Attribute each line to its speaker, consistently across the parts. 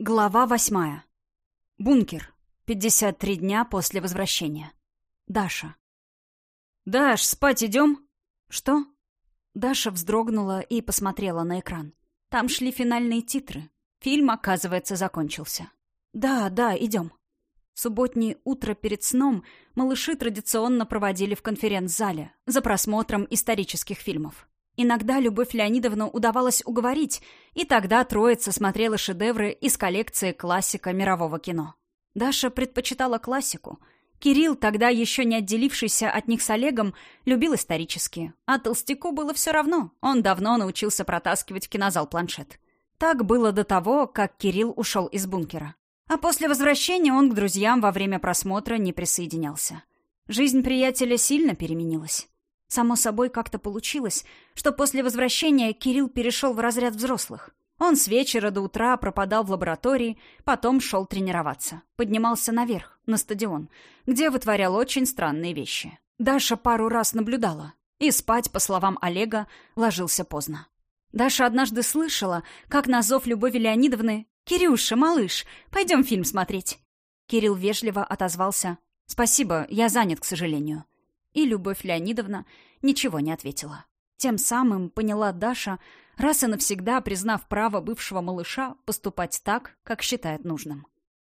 Speaker 1: Глава восьмая. Бункер. 53 дня после возвращения. Даша. «Даш, спать идем?» «Что?» Даша вздрогнула и посмотрела на экран. Там шли финальные титры. Фильм, оказывается, закончился. «Да, да, идем». Субботнее утро перед сном малыши традиционно проводили в конференц-зале за просмотром исторических фильмов. Иногда Любовь Леонидовну удавалось уговорить, и тогда троица смотрела шедевры из коллекции классика мирового кино. Даша предпочитала классику. Кирилл, тогда еще не отделившийся от них с Олегом, любил исторические. А Толстяку было все равно. Он давно научился протаскивать в кинозал планшет. Так было до того, как Кирилл ушел из бункера. А после возвращения он к друзьям во время просмотра не присоединялся. Жизнь приятеля сильно переменилась. Само собой как-то получилось, что после возвращения Кирилл перешел в разряд взрослых. Он с вечера до утра пропадал в лаборатории, потом шел тренироваться. Поднимался наверх, на стадион, где вытворял очень странные вещи. Даша пару раз наблюдала. И спать, по словам Олега, ложился поздно. Даша однажды слышала, как на зов Любови Леонидовны «Кирюша, малыш, пойдем фильм смотреть». Кирилл вежливо отозвался «Спасибо, я занят, к сожалению». И Любовь Леонидовна ничего не ответила. Тем самым поняла Даша, раз и навсегда признав право бывшего малыша поступать так, как считает нужным.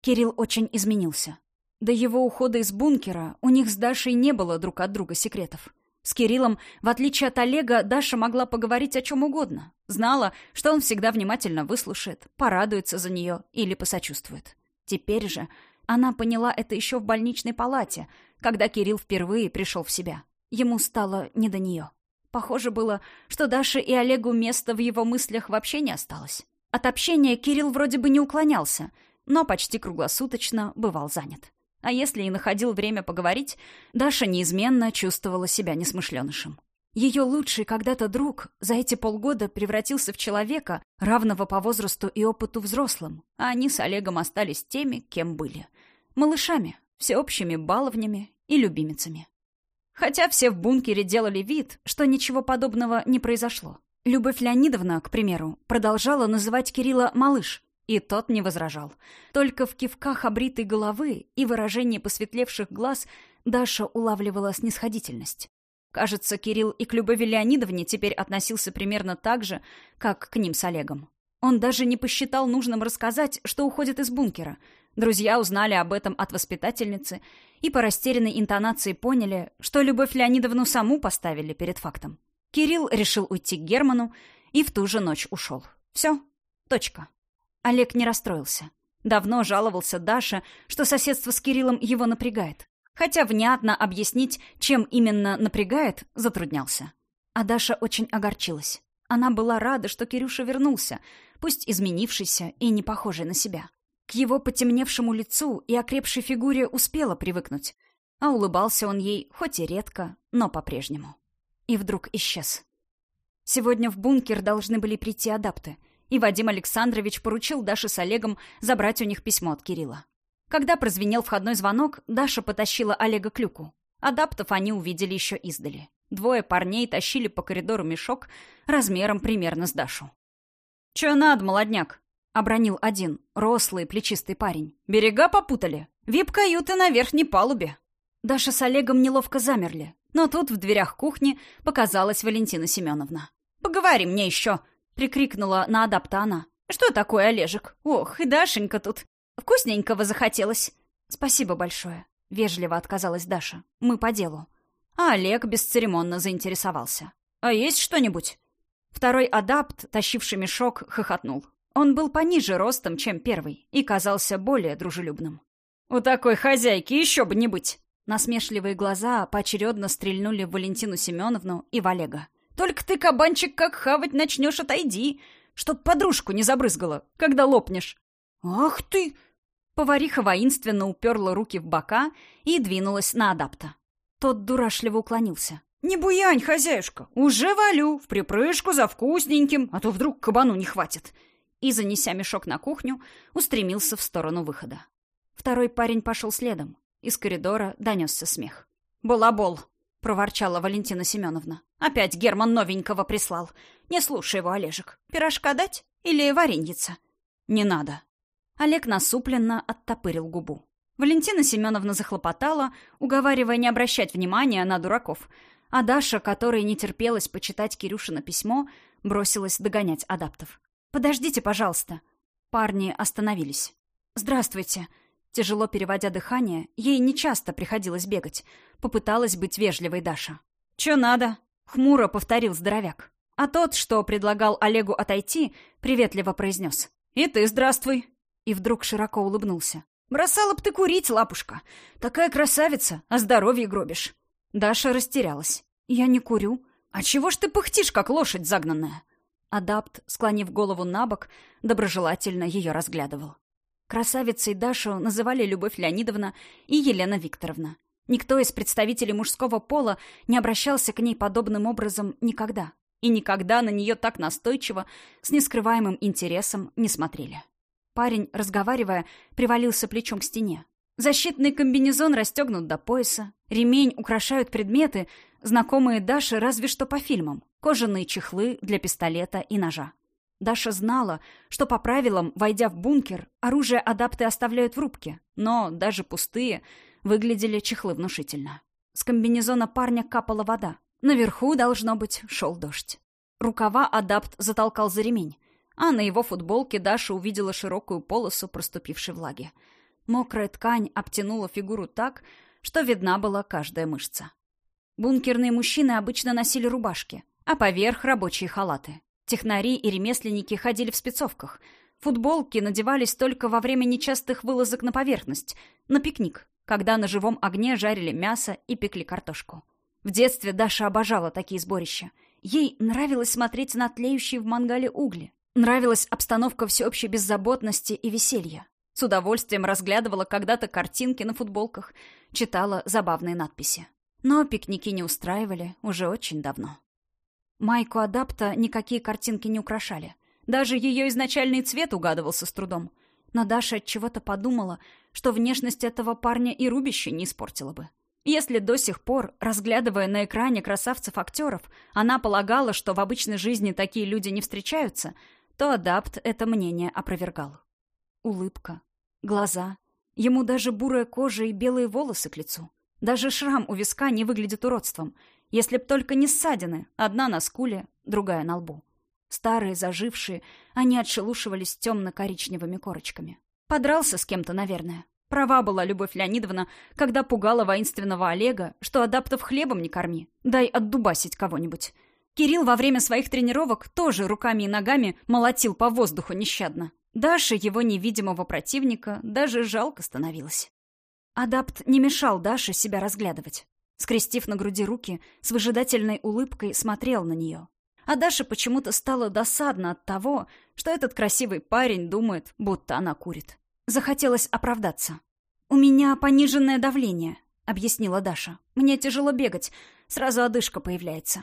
Speaker 1: Кирилл очень изменился. До его ухода из бункера у них с Дашей не было друг от друга секретов. С Кириллом, в отличие от Олега, Даша могла поговорить о чем угодно. Знала, что он всегда внимательно выслушает, порадуется за нее или посочувствует. Теперь же она поняла это еще в больничной палате, когда Кирилл впервые пришел в себя. Ему стало не до нее. Похоже было, что Даше и Олегу места в его мыслях вообще не осталось. От общения Кирилл вроде бы не уклонялся, но почти круглосуточно бывал занят. А если и находил время поговорить, Даша неизменно чувствовала себя несмышленышем. Ее лучший когда-то друг за эти полгода превратился в человека, равного по возрасту и опыту взрослым, а они с Олегом остались теми, кем были. Малышами, всеобщими баловнями и любимицами. Хотя все в бункере делали вид, что ничего подобного не произошло. Любовь Леонидовна, к примеру, продолжала называть Кирилла «малыш», и тот не возражал. Только в кивках обритой головы и выражении посветлевших глаз Даша улавливала снисходительность. Кажется, Кирилл и к Любови Леонидовне теперь относился примерно так же, как к ним с Олегом. Он даже не посчитал нужным рассказать, что уходит из бункера. Друзья узнали об этом от воспитательницы и по растерянной интонации поняли, что Любовь Леонидовну саму поставили перед фактом. Кирилл решил уйти к Герману и в ту же ночь ушел. Все. Точка. Олег не расстроился. Давно жаловался Даша, что соседство с Кириллом его напрягает. Хотя внятно объяснить, чем именно напрягает, затруднялся. А Даша очень огорчилась. Она была рада, что Кирюша вернулся, пусть изменившийся и не похожий на себя. К его потемневшему лицу и окрепшей фигуре успела привыкнуть, а улыбался он ей хоть и редко, но по-прежнему. И вдруг исчез. Сегодня в бункер должны были прийти адапты — и Вадим Александрович поручил Даше с Олегом забрать у них письмо от Кирилла. Когда прозвенел входной звонок, Даша потащила Олега к люку. Адаптов они увидели еще издали. Двое парней тащили по коридору мешок размером примерно с Дашу. «Чё надо, молодняк?» — обронил один, рослый, плечистый парень. «Берега попутали. Вип-каюты на верхней палубе». Даша с Олегом неловко замерли, но тут в дверях кухни показалась Валентина Семеновна. «Поговори мне еще!» прикрикнула на адапта она. «Что такое, Олежек? Ох, и Дашенька тут. Вкусненького захотелось». «Спасибо большое», — вежливо отказалась Даша. «Мы по делу». А Олег бесцеремонно заинтересовался. «А есть что-нибудь?» Второй адапт, тащивший мешок, хохотнул. Он был пониже ростом, чем первый, и казался более дружелюбным. «У такой хозяйки еще бы не быть!» Насмешливые глаза поочередно стрельнули в Валентину Семеновну и в Олега. Только ты, кабанчик, как хавать начнешь, отойди, чтоб подружку не забрызгала, когда лопнешь. Ах ты! Повариха воинственно уперла руки в бока и двинулась на адапта. Тот дурашливо уклонился. «Не буянь, хозяюшка! Уже валю! В припрыжку за вкусненьким, а то вдруг кабану не хватит!» И, занеся мешок на кухню, устремился в сторону выхода. Второй парень пошел следом. Из коридора донесся смех. «Балабол!» — проворчала Валентина Семеновна. «Опять Герман новенького прислал. Не слушай его, Олежек. Пирожка дать или вареньица?» «Не надо». Олег насупленно оттопырил губу. Валентина Семеновна захлопотала, уговаривая не обращать внимания на дураков, а Даша, которой не терпелось почитать Кирюшина письмо, бросилась догонять адаптов. «Подождите, пожалуйста». Парни остановились. «Здравствуйте». Тяжело переводя дыхание, ей нечасто приходилось бегать. Попыталась быть вежливой Даша. «Чё надо?» — хмуро повторил здоровяк. А тот, что предлагал Олегу отойти, приветливо произнес. «И ты здравствуй!» И вдруг широко улыбнулся. «Бросала б ты курить, лапушка! Такая красавица, а здоровье гробишь!» Даша растерялась. «Я не курю. А чего ж ты пыхтишь, как лошадь загнанная?» Адапт, склонив голову на бок, доброжелательно ее разглядывал. Красавицей Дашу называли Любовь Леонидовна и Елена Викторовна. Никто из представителей мужского пола не обращался к ней подобным образом никогда. И никогда на нее так настойчиво, с нескрываемым интересом не смотрели. Парень, разговаривая, привалился плечом к стене. Защитный комбинезон расстегнут до пояса. Ремень украшают предметы, знакомые Даше разве что по фильмам. Кожаные чехлы для пистолета и ножа. Даша знала, что по правилам, войдя в бункер, оружие адапты оставляют в рубке, но даже пустые выглядели чехлы внушительно. С комбинезона парня капала вода. Наверху, должно быть, шел дождь. Рукава адапт затолкал за ремень, а на его футболке Даша увидела широкую полосу проступившей влаги. Мокрая ткань обтянула фигуру так, что видна была каждая мышца. Бункерные мужчины обычно носили рубашки, а поверх рабочие халаты. Технари и ремесленники ходили в спецовках. Футболки надевались только во время нечастых вылазок на поверхность, на пикник, когда на живом огне жарили мясо и пекли картошку. В детстве Даша обожала такие сборища. Ей нравилось смотреть на тлеющие в мангале угли. Нравилась обстановка всеобщей беззаботности и веселья. С удовольствием разглядывала когда-то картинки на футболках, читала забавные надписи. Но пикники не устраивали уже очень давно. Майку Адапта никакие картинки не украшали. Даже ее изначальный цвет угадывался с трудом. Но Даша от чего-то подумала, что внешность этого парня и рубище не испортила бы. Если до сих пор, разглядывая на экране красавцев-актеров, она полагала, что в обычной жизни такие люди не встречаются, то Адапт это мнение опровергал. Улыбка, Глаза. Ему даже бурая кожа и белые волосы к лицу. Даже шрам у виска не выглядит уродством. Если б только не ссадины. Одна на скуле, другая на лбу. Старые, зажившие, они отшелушивались темно-коричневыми корочками. Подрался с кем-то, наверное. Права была Любовь Леонидовна, когда пугала воинственного Олега, что адаптов хлебом не корми, дай отдубасить кого-нибудь. Кирилл во время своих тренировок тоже руками и ногами молотил по воздуху нещадно. Даше его невидимого противника даже жалко становилось. Адапт не мешал Даше себя разглядывать. Скрестив на груди руки, с выжидательной улыбкой смотрел на нее. А Даша почему-то стало досадно от того, что этот красивый парень думает, будто она курит. Захотелось оправдаться. «У меня пониженное давление», — объяснила Даша. «Мне тяжело бегать, сразу одышка появляется».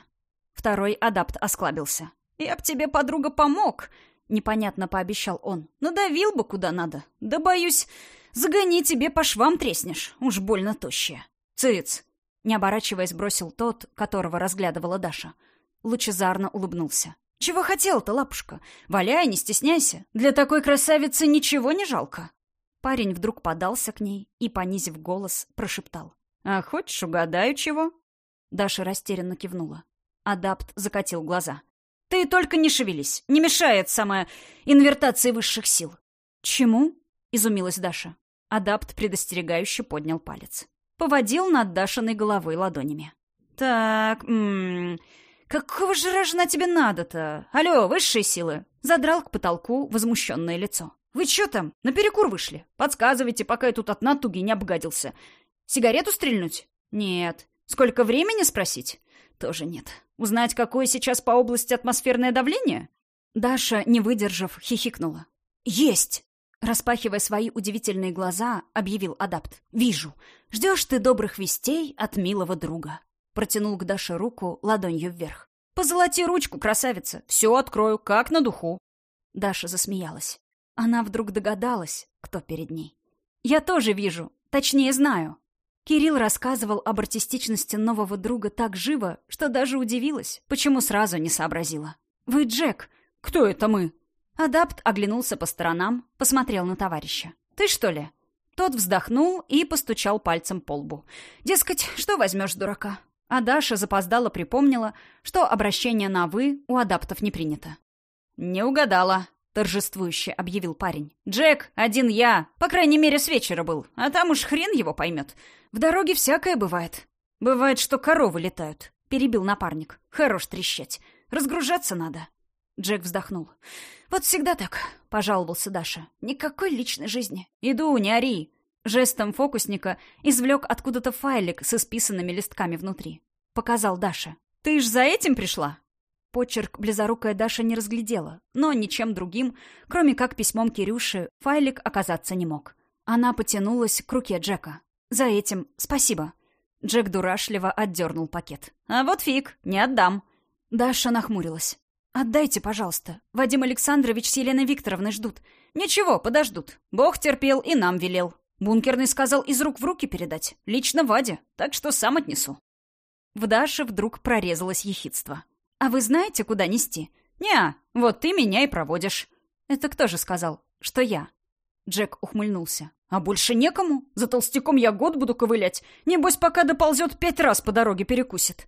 Speaker 1: Второй адапт осклабился. «Я б тебе, подруга, помог!» Непонятно пообещал он. Надавил бы куда надо. Да, боюсь, загони тебе по швам треснешь. Уж больно тощая. Цыц! Не оборачиваясь, бросил тот, которого разглядывала Даша. Лучезарно улыбнулся. «Чего хотел-то, лапушка? Валяй, не стесняйся. Для такой красавицы ничего не жалко». Парень вдруг подался к ней и, понизив голос, прошептал. «А хочешь, угадаю чего?» Даша растерянно кивнула. Адапт закатил глаза. Ты только не шевелись. Не мешает самая инвертация высших сил. Чему? Изумилась Даша. Адапт предостерегающе поднял палец. Поводил над Дашиной головой ладонями. Так, м какого же рожна тебе надо-то? Алло, высшие силы. Задрал к потолку возмущенное лицо. Вы что там? На перекур вышли? Подсказывайте, пока я тут от натуги не обгадился. Сигарету стрельнуть? Нет. Сколько времени спросить? Тоже нет. Узнать, какое сейчас по области атмосферное давление? Даша, не выдержав, хихикнула. Есть! Распахивая свои удивительные глаза, объявил адапт. «Вижу. Ждешь ты добрых вестей от милого друга». Протянул к Даше руку ладонью вверх. «Позолоти ручку, красавица. Все открою, как на духу». Даша засмеялась. Она вдруг догадалась, кто перед ней. «Я тоже вижу. Точнее, знаю. Кирилл рассказывал об артистичности нового друга так живо, что даже удивилась, почему сразу не сообразила. «Вы Джек?» «Кто это мы?» Адапт оглянулся по сторонам, посмотрел на товарища. «Ты что ли?» Тот вздохнул и постучал пальцем по лбу. «Дескать, что возьмешь дурака?» А Даша запоздала припомнила, что обращение на «вы» у адаптов не принято. «Не угадала», — торжествующе объявил парень. «Джек, один я, по крайней мере, с вечера был, а там уж хрен его поймет. В дороге всякое бывает. Бывает, что коровы летают», — перебил напарник. «Хорош трещать. Разгружаться надо». Джек вздохнул. «Вот всегда так», — пожаловался Даша. «Никакой личной жизни. Иду, не ори». Жестом фокусника извлек откуда-то файлик с исписанными листками внутри. Показал Даша. «Ты ж за этим пришла?» Почерк близорукая Даша не разглядела, но ничем другим, кроме как письмом Кирюши, файлик оказаться не мог. Она потянулась к руке Джека. «За этим спасибо». Джек дурашливо отдернул пакет. «А вот фиг, не отдам». Даша нахмурилась. «Отдайте, пожалуйста. Вадим Александрович с Еленой Викторовной ждут». «Ничего, подождут. Бог терпел и нам велел. Бункерный сказал из рук в руки передать. Лично Ваде. Так что сам отнесу». В Даше вдруг прорезалось ехидство. «А вы знаете, куда нести?» «Не, вот ты меня и проводишь». «Это кто же сказал? Что я?» Джек ухмыльнулся. «А больше некому? За толстяком я год буду ковылять. Небось, пока доползет, пять раз по дороге перекусит».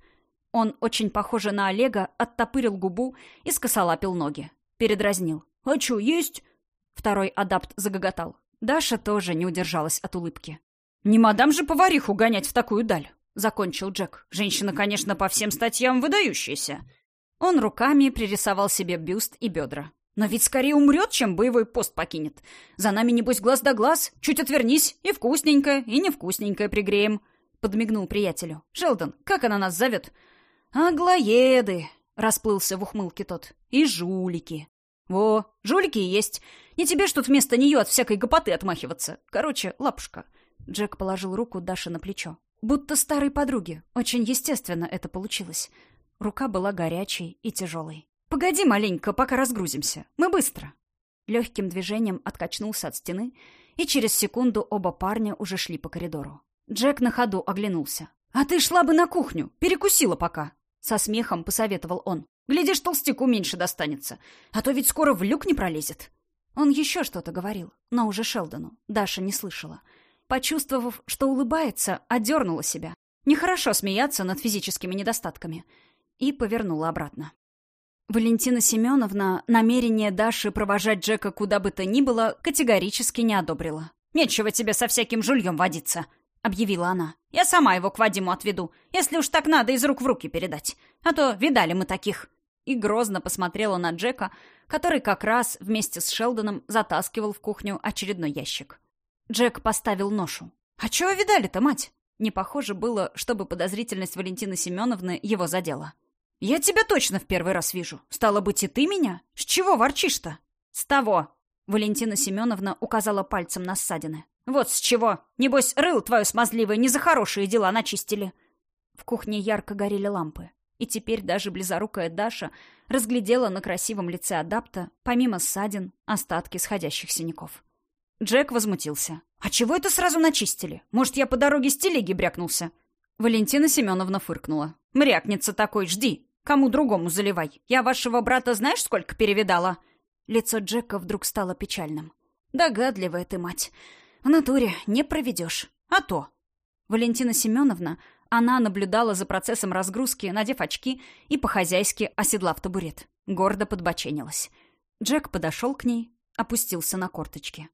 Speaker 1: Он, очень похоже на Олега, оттопырил губу и скосолапил ноги. Передразнил. «А чё, есть?» Второй адапт загоготал. Даша тоже не удержалась от улыбки. «Не мадам же повариху гонять в такую даль!» Закончил Джек. «Женщина, конечно, по всем статьям выдающаяся». Он руками пририсовал себе бюст и бедра. «Но ведь скорее умрет, чем боевой пост покинет. За нами, небось, глаз да глаз. Чуть отвернись, и вкусненькое, и невкусненькое пригреем». Подмигнул приятелю. «Шелдон, как она нас зовет?» «Аглоеды!» — расплылся в ухмылке тот. «И жулики!» «Во, жулики есть. Не тебе ж тут вместо нее от всякой гопоты отмахиваться. Короче, лапушка». Джек положил руку Даше на плечо. Будто старой подруге. Очень естественно это получилось. Рука была горячей и тяжелой. «Погоди маленько, пока разгрузимся. Мы быстро». Легким движением откачнулся от стены, и через секунду оба парня уже шли по коридору. Джек на ходу оглянулся. «А ты шла бы на кухню, перекусила пока!» Со смехом посоветовал он. «Глядишь, толстяку меньше достанется, а то ведь скоро в люк не пролезет». Он еще что-то говорил, но уже Шелдону. Даша не слышала. Почувствовав, что улыбается, одернула себя. Нехорошо смеяться над физическими недостатками. И повернула обратно. Валентина Семеновна намерение Даши провожать Джека куда бы то ни было категорически не одобрила. «Нечего тебе со всяким жульем водиться», — объявила она. «Я сама его к Вадиму отведу, если уж так надо из рук в руки передать. А то видали мы таких». И грозно посмотрела на Джека, который как раз вместе с Шелдоном затаскивал в кухню очередной ящик. Джек поставил ношу. «А чего видали-то, мать?» Не похоже было, чтобы подозрительность Валентины Семеновны его задела. «Я тебя точно в первый раз вижу. Стало быть, и ты меня? С чего ворчишь-то?» «С того!» Валентина Семеновна указала пальцем на ссадины. «Вот с чего! Небось, рыл твою смазливое не за хорошие дела начистили!» В кухне ярко горели лампы. И теперь даже близорукая Даша разглядела на красивом лице адапта, помимо ссадин, остатки сходящих синяков. Джек возмутился. «А чего это сразу начистили? Может, я по дороге с телеги брякнулся?» Валентина Семеновна фыркнула. «Мрякнется такой, жди. Кому другому заливай. Я вашего брата знаешь, сколько перевидала?» Лицо Джека вдруг стало печальным. «Догадливая ты, мать. В натуре не проведешь. А то. Валентина Семеновна, она наблюдала за процессом разгрузки, надев очки и по-хозяйски оседлав табурет. Гордо подбоченилась. Джек подошел к ней, опустился на корточки.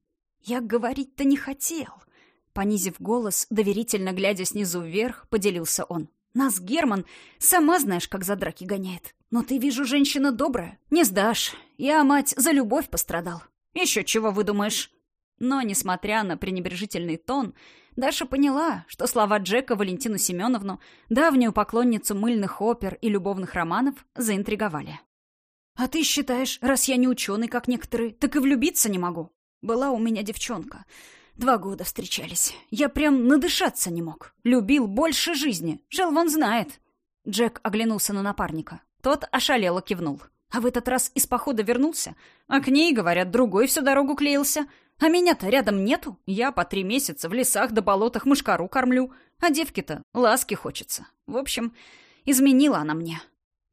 Speaker 1: «Я говорить-то не хотел», — понизив голос, доверительно глядя снизу вверх, поделился он. «Нас Герман, сама знаешь, как за драки гоняет. Но ты, вижу, женщина добрая. Не сдашь. Я, мать, за любовь пострадал. Еще чего выдумаешь?» Но, несмотря на пренебрежительный тон, Даша поняла, что слова Джека Валентину Семеновну, давнюю поклонницу мыльных опер и любовных романов, заинтриговали. «А ты считаешь, раз я не ученый, как некоторые, так и влюбиться не могу? Была у меня девчонка. Два года встречались. Я прям надышаться не мог. Любил больше жизни. Жел вон знает». Джек оглянулся на напарника. Тот ошалело кивнул. А в этот раз из похода вернулся. А к ней, говорят, другой всю дорогу клеился. А меня-то рядом нету. Я по три месяца в лесах да болотах мышкару кормлю. А девке-то ласки хочется. В общем, изменила она мне.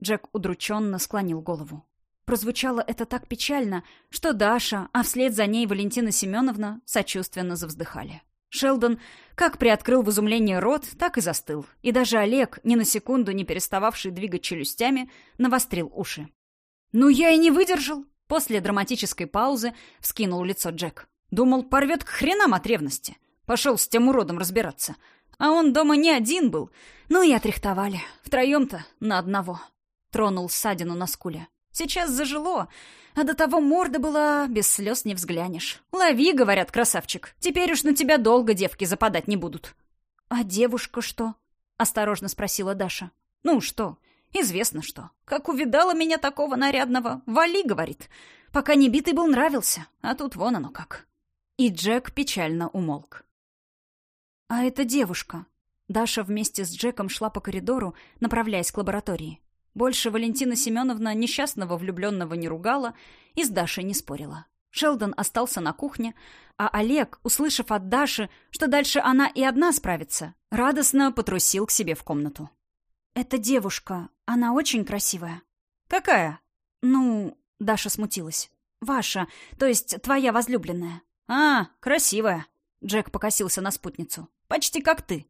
Speaker 1: Джек удрученно склонил голову. Прозвучало это так печально, что Даша, а вслед за ней Валентина Семеновна сочувственно завздыхали. Шелдон как приоткрыл в изумлении рот, так и застыл. И даже Олег, ни на секунду не перестававший двигать челюстями, навострил уши. «Ну я и не выдержал!» После драматической паузы вскинул лицо Джек. Думал, порвет к хренам от ревности. Пошел с тем уродом разбираться. А он дома не один был. Ну и отрихтовали. Втроем-то на одного. Тронул ссадину на скуле. Сейчас зажило, а до того морда была, без слез не взглянешь. Лови, говорят, красавчик. Теперь уж на тебя долго девки западать не будут. А девушка что? Осторожно спросила Даша. Ну что? Известно что. Как увидала меня такого нарядного. Вали, говорит. Пока не битый был, нравился. А тут вон оно как. И Джек печально умолк. А эта девушка. Даша вместе с Джеком шла по коридору, направляясь к лаборатории. Больше Валентина Семеновна несчастного влюбленного не ругала и с Дашей не спорила. Шелдон остался на кухне, а Олег, услышав от Даши, что дальше она и одна справится, радостно потрусил к себе в комнату. «Эта девушка, она очень красивая». «Какая?» «Ну...» — Даша смутилась. «Ваша, то есть твоя возлюбленная». «А, красивая». Джек покосился на спутницу. «Почти как ты».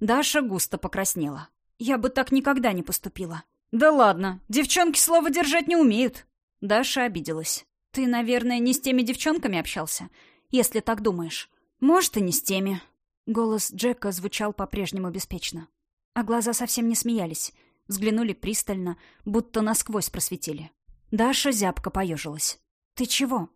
Speaker 1: Даша густо покраснела. «Я бы так никогда не поступила». «Да ладно, девчонки слова держать не умеют». Даша обиделась. «Ты, наверное, не с теми девчонками общался, если так думаешь. Может, и не с теми». Голос Джека звучал по-прежнему беспечно. А глаза совсем не смеялись. Взглянули пристально, будто насквозь просветили. Даша зябко поежилась. «Ты чего?»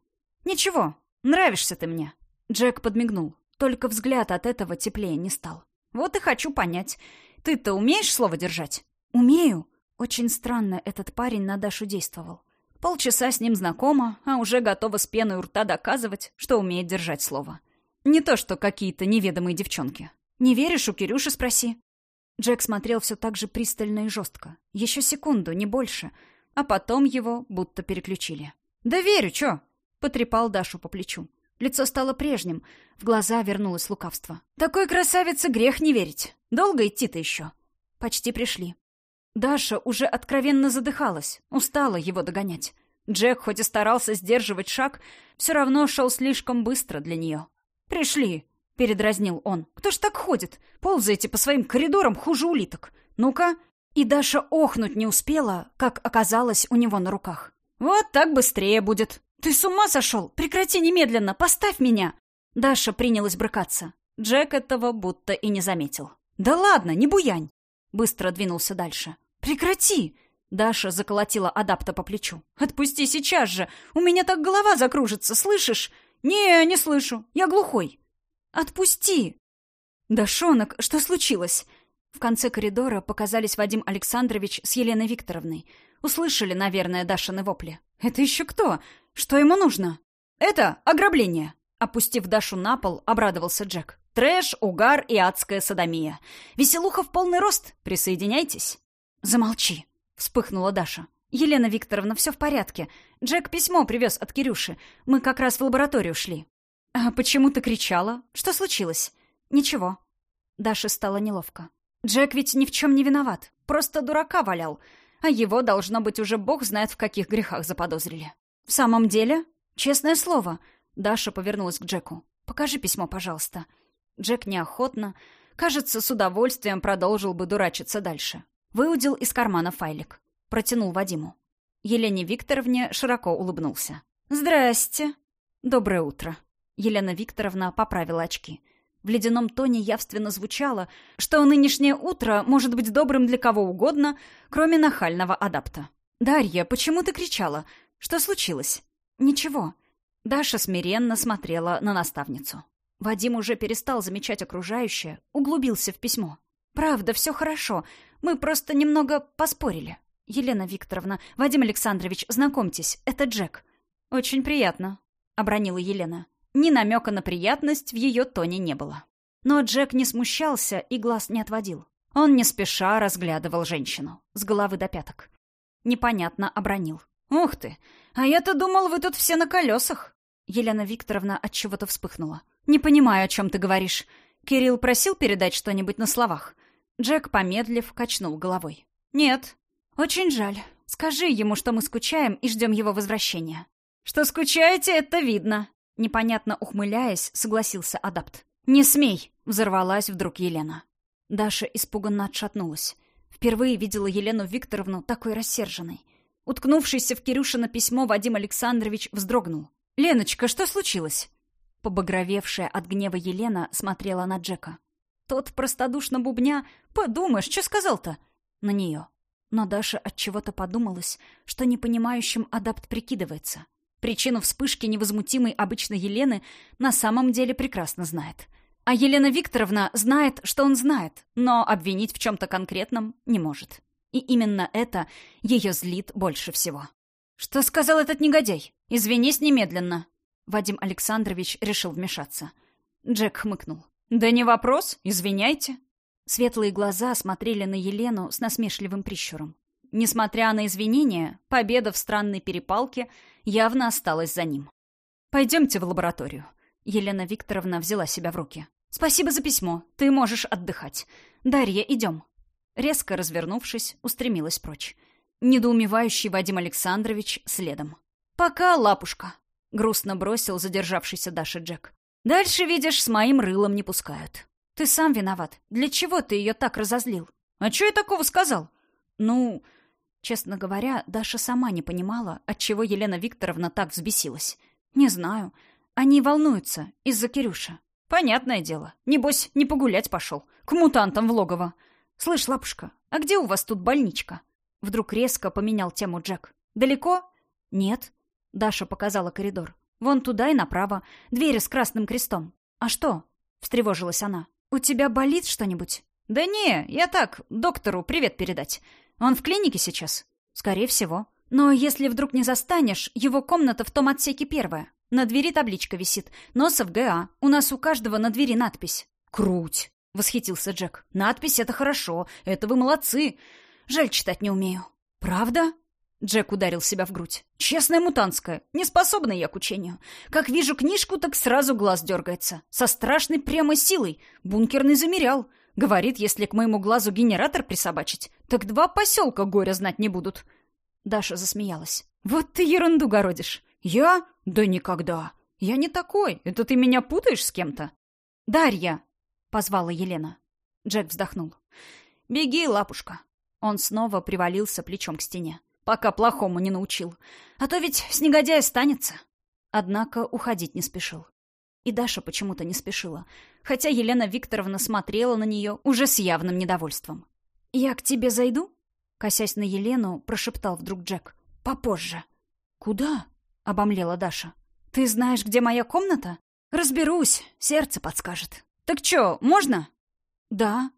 Speaker 1: «Ничего, нравишься ты мне». Джек подмигнул. Только взгляд от этого теплее не стал. «Вот и хочу понять. Ты-то умеешь слово держать?» «Умею», очень странно этот парень на Дашу действовал. Полчаса с ним знакома, а уже готова с пеной у рта доказывать, что умеет держать слово. Не то, что какие-то неведомые девчонки. Не веришь, у Кирюши спроси. Джек смотрел все так же пристально и жестко. Еще секунду, не больше. А потом его будто переключили. «Да верю, чё?» — потрепал Дашу по плечу. Лицо стало прежним, в глаза вернулось лукавство. «Такой красавице грех не верить. Долго идти-то еще?» «Почти пришли». Даша уже откровенно задыхалась, устала его догонять. Джек, хоть и старался сдерживать шаг, все равно шел слишком быстро для нее. «Пришли!» — передразнил он. «Кто ж так ходит? Ползаете по своим коридорам хуже улиток. Ну-ка!» И Даша охнуть не успела, как оказалось у него на руках. «Вот так быстрее будет!» «Ты с ума сошел? Прекрати немедленно! Поставь меня!» Даша принялась брыкаться. Джек этого будто и не заметил. «Да ладно, не буянь!» Быстро двинулся дальше. «Прекрати!» Даша заколотила адапта по плечу. «Отпусти сейчас же! У меня так голова закружится, слышишь?» «Не, не слышу. Я глухой». «Отпусти!» «Дашонок, что случилось?» В конце коридора показались Вадим Александрович с Еленой Викторовной. Услышали, наверное, Дашины вопли. «Это еще кто? Что ему нужно?» «Это ограбление!» Опустив Дашу на пол, обрадовался Джек. «Трэш, угар и адская садомия. Веселуха в полный рост. Присоединяйтесь!» «Замолчи!» — вспыхнула Даша. «Елена Викторовна, все в порядке. Джек письмо привез от Кирюши. Мы как раз в лабораторию шли». «А почему ты кричала? Что случилось?» «Ничего». Даше стало неловко. «Джек ведь ни в чем не виноват. Просто дурака валял. А его, должно быть, уже бог знает, в каких грехах заподозрили». «В самом деле?» «Честное слово». Даша повернулась к Джеку. «Покажи письмо, пожалуйста». Джек неохотно, кажется, с удовольствием продолжил бы дурачиться дальше. Выудил из кармана файлик. Протянул Вадиму. Елене Викторовне широко улыбнулся. «Здрасте!» «Доброе утро!» Елена Викторовна поправила очки. В ледяном тоне явственно звучало, что нынешнее утро может быть добрым для кого угодно, кроме нахального адапта. «Дарья, почему ты кричала? Что случилось?» «Ничего». Даша смиренно смотрела на наставницу. Вадим уже перестал замечать окружающее, углубился в письмо. «Правда, все хорошо. Мы просто немного поспорили. Елена Викторовна, Вадим Александрович, знакомьтесь, это Джек». «Очень приятно», — обронила Елена. Ни намека на приятность в ее тоне не было. Но Джек не смущался и глаз не отводил. Он не спеша разглядывал женщину, с головы до пяток. Непонятно обронил. «Ух ты! А я-то думал, вы тут все на колесах!» Елена Викторовна от чего то вспыхнула. «Не понимаю, о чем ты говоришь. Кирилл просил передать что-нибудь на словах. Джек, помедлив, качнул головой. «Нет. Очень жаль. Скажи ему, что мы скучаем и ждем его возвращения». «Что скучаете, это видно», — непонятно ухмыляясь, согласился адапт. «Не смей!» — взорвалась вдруг Елена. Даша испуганно отшатнулась. Впервые видела Елену Викторовну такой рассерженной. Уткнувшийся в Кирюшина письмо Вадим Александрович вздрогнул. «Леночка, что случилось?» Побагровевшая от гнева Елена смотрела на Джека. Тот простодушно бубня «Подумаешь, что сказал-то?» на нее. Но Даша от чего то подумалась, что непонимающим адапт прикидывается. Причину вспышки невозмутимой обычной Елены на самом деле прекрасно знает. А Елена Викторовна знает, что он знает, но обвинить в чем-то конкретном не может. И именно это ее злит больше всего. «Что сказал этот негодяй? Извинись немедленно!» Вадим Александрович решил вмешаться. Джек хмыкнул. «Да не вопрос, извиняйте». Светлые глаза смотрели на Елену с насмешливым прищуром. Несмотря на извинения, победа в странной перепалке явно осталась за ним. «Пойдемте в лабораторию». Елена Викторовна взяла себя в руки. «Спасибо за письмо. Ты можешь отдыхать. Дарья, идем». Резко развернувшись, устремилась прочь. Недоумевающий Вадим Александрович следом. «Пока, лапушка», — грустно бросил задержавшийся Даша Джек. «Дальше, видишь, с моим рылом не пускают. Ты сам виноват. Для чего ты ее так разозлил? А что я такого сказал? Ну, Честно говоря, Даша сама не понимала, отчего Елена Викторовна так взбесилась. Не знаю. Они волнуются из-за Кирюша. Понятное дело. Небось, не погулять пошел. К мутантам в логово. Слышь, лапушка, а где у вас тут больничка? Вдруг резко поменял тему Джек. Далеко? Нет. Даша показала коридор. Вон туда и направо. Двери с красным крестом. А что? Встревожилась она. У тебя болит что-нибудь? Да не, я так, доктору привет передать. Он в клинике сейчас? Скорее всего. Но если вдруг не застанешь, его комната в том отсеке первая. На двери табличка висит. Носов ГА. У нас у каждого на двери надпись. Круть! Восхитился Джек. Надпись — это хорошо. Это вы молодцы. Жаль, читать не умею. Правда? Джек ударил себя в грудь. «Честная мутантская. Не способна я к учению. Как вижу книжку, так сразу глаз дергается. Со страшной прямо силой. Бункерный замерял. Говорит, если к моему глазу генератор присобачить, так два поселка горя знать не будут. Даша засмеялась. Вот ты ерунду городишь. Я? Да никогда. Я не такой. Это ты меня путаешь с кем-то? Дарья, позвала Елена. Джек вздохнул. Беги, лапушка. Он снова привалился плечом к стене. Пока плохому не научил. А то ведь с негодяя станется. Однако уходить не спешил. И Даша почему-то не спешила, хотя Елена Викторовна смотрела на нее уже с явным недовольством. «Я к тебе зайду?» Косясь на Елену, прошептал вдруг Джек. «Попозже». «Куда?» — обомлела Даша. «Ты знаешь, где моя комната?» «Разберусь, сердце подскажет». «Так чё, можно?» «Да».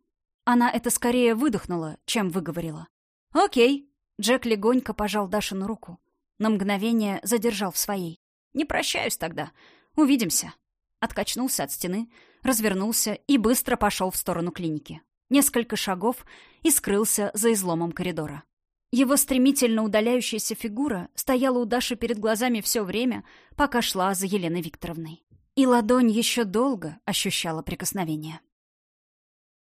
Speaker 1: Она это скорее выдохнула, чем выговорила. «Окей». Джек легонько пожал Дашину руку. На мгновение задержал в своей. «Не прощаюсь тогда. Увидимся» откачнулся от стены, развернулся и быстро пошел в сторону клиники. Несколько шагов и скрылся за изломом коридора. Его стремительно удаляющаяся фигура стояла у Даши перед глазами все время, пока шла за Еленой Викторовной. И ладонь еще долго ощущала прикосновение.